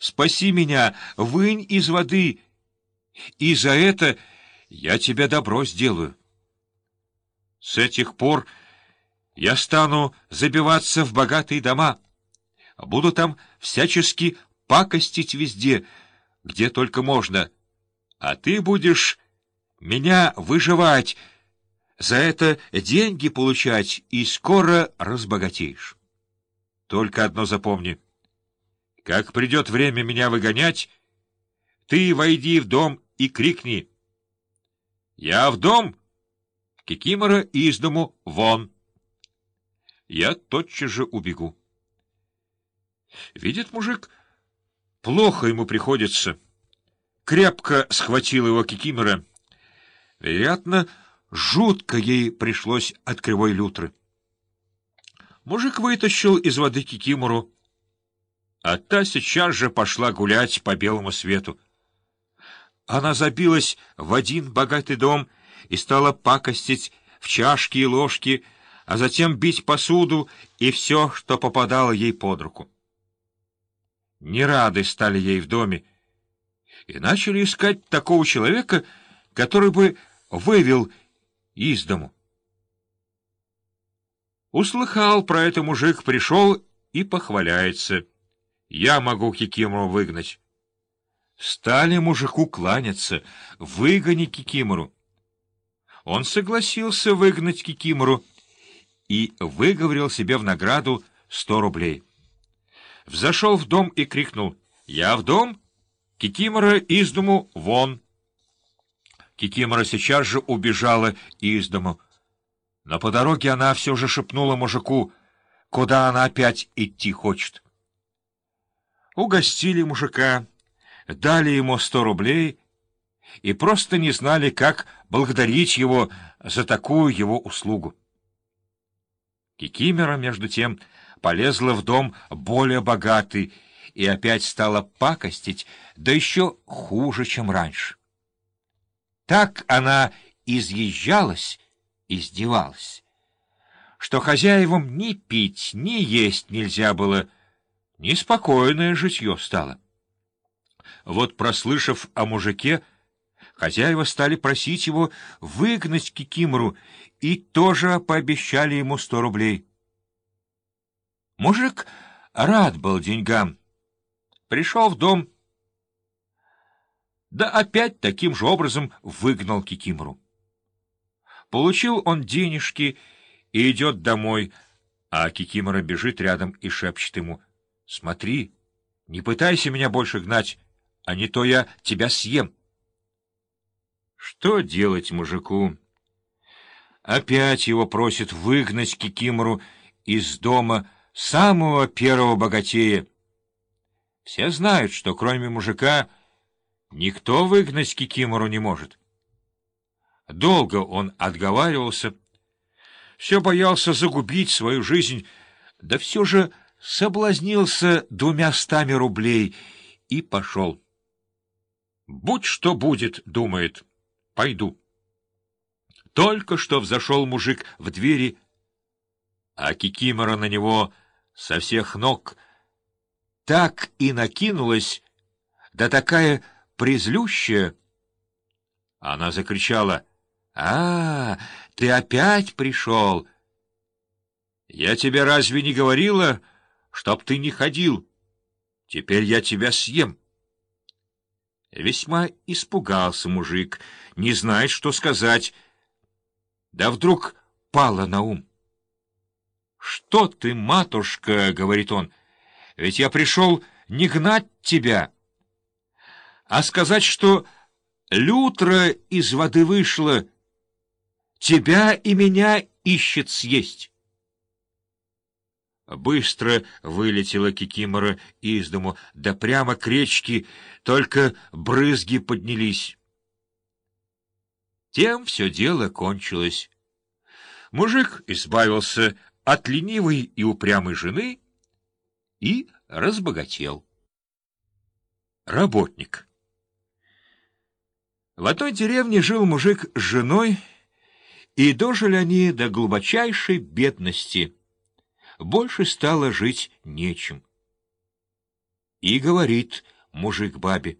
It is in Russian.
спаси меня, вынь из воды, и за это я тебе добро сделаю. С этих пор я стану забиваться в богатые дома, буду там всячески пакостить везде, где только можно, а ты будешь меня выживать, за это деньги получать, и скоро разбогатеешь. Только одно запомни. Как придет время меня выгонять, ты войди в дом и крикни. «Я в дом!» Кикимора из дому вон. Я тотчас же убегу. Видит мужик, плохо ему приходится. Крепко схватил его Кикимора. Вероятно, Жутко ей пришлось от кривой лютры. Мужик вытащил из воды кикимору, а та сейчас же пошла гулять по белому свету. Она забилась в один богатый дом и стала пакостить в чашки и ложки, а затем бить посуду и все, что попадало ей под руку. Не рады стали ей в доме и начали искать такого человека, который бы вывел из дому. Услыхал про это мужик, пришел и похваляется. Я могу Кикимору выгнать. Стали мужику кланяться, выгони Кикимору. Он согласился выгнать Кикимору и выговорил себе в награду сто рублей. Взошел в дом и крикнул «Я в дом! Кикимора из дому вон!» Кикимора сейчас же убежала из дому. Но по дороге она все же шепнула мужику, куда она опять идти хочет. Угостили мужика, дали ему сто рублей и просто не знали, как благодарить его за такую его услугу. Кикимера, между тем, полезла в дом более богатый и опять стала пакостить, да еще хуже, чем раньше. Так она изъезжалась, издевалась, что хозяевам ни пить, ни есть нельзя было, неспокойное житье стало. Вот, прослышав о мужике, хозяева стали просить его выгнать Кикимору и тоже пообещали ему сто рублей. Мужик рад был деньгам. Пришел в дом да опять таким же образом выгнал Кикимору. Получил он денежки и идет домой, а Кикимора бежит рядом и шепчет ему, «Смотри, не пытайся меня больше гнать, а не то я тебя съем». Что делать мужику? Опять его просит выгнать Кикимору из дома самого первого богатея. Все знают, что кроме мужика Никто выгнать Кикимору не может. Долго он отговаривался, все боялся загубить свою жизнь, да все же соблазнился двумя стами рублей и пошел. «Будь что будет», — думает, — «пойду». Только что взошел мужик в двери, а Кикимора на него со всех ног так и накинулась, да такая призлющая. Она закричала. — А, ты опять пришел! Я тебе разве не говорила, чтоб ты не ходил? Теперь я тебя съем. Весьма испугался мужик, не знает, что сказать. Да вдруг пало на ум. — Что ты, матушка, — говорит он, — ведь я пришел не гнать тебя, — а сказать, что лютра из воды вышла, тебя и меня ищет съесть. Быстро вылетела Кикимора из дому, да прямо к речке, только брызги поднялись. Тем все дело кончилось. Мужик избавился от ленивой и упрямой жены и разбогател. Работник в одной деревне жил мужик с женой, и дожили они до глубочайшей бедности. Больше стало жить нечем. И говорит мужик бабе.